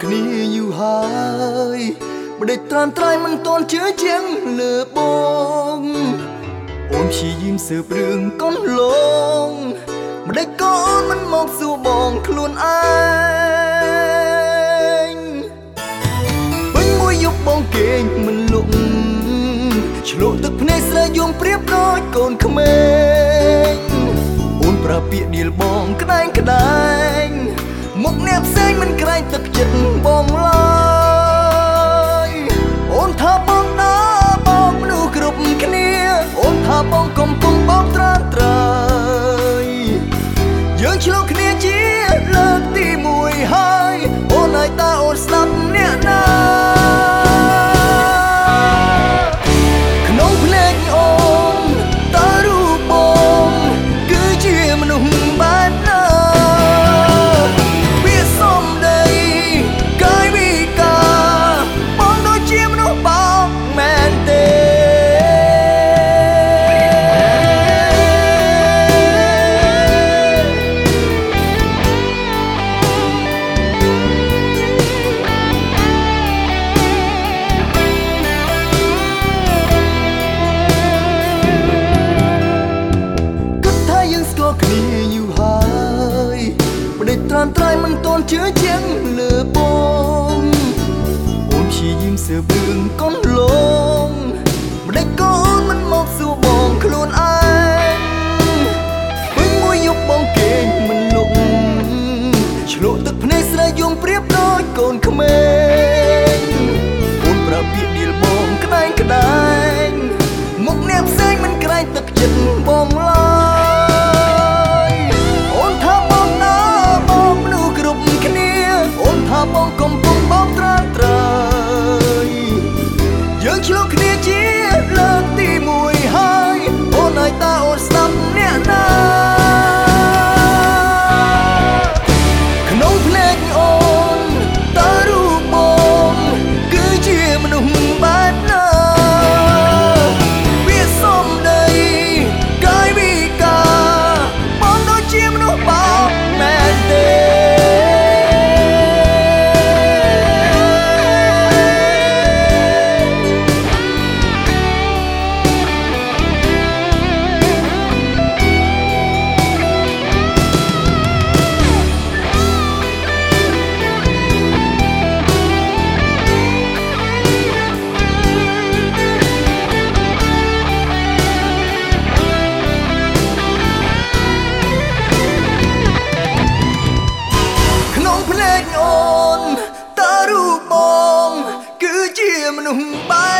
គ្នាយូរហើយម្ដេចត្រាំត្រៃមិនទាន់ជឿជាងលើបងអូនព្យាយាមស៊ើបរឿងកូនលងម្ដេចក៏អូនមិនមកសួរបងខ្លួនឯងពេញមួយយប់បងគេងមិនលក់ឆ្លក់ទឹកភ្នែកស្រែយំព្រា ចិត្តបងឡើយអូនថាបងណាបងមនុស្សគ្រប់គ្នាអូនថាបងកុំគ នត្រៃមិនទាន់ជឿជាងលើបងអូនព្យាយាមសើបរឿងកូនលោក Bao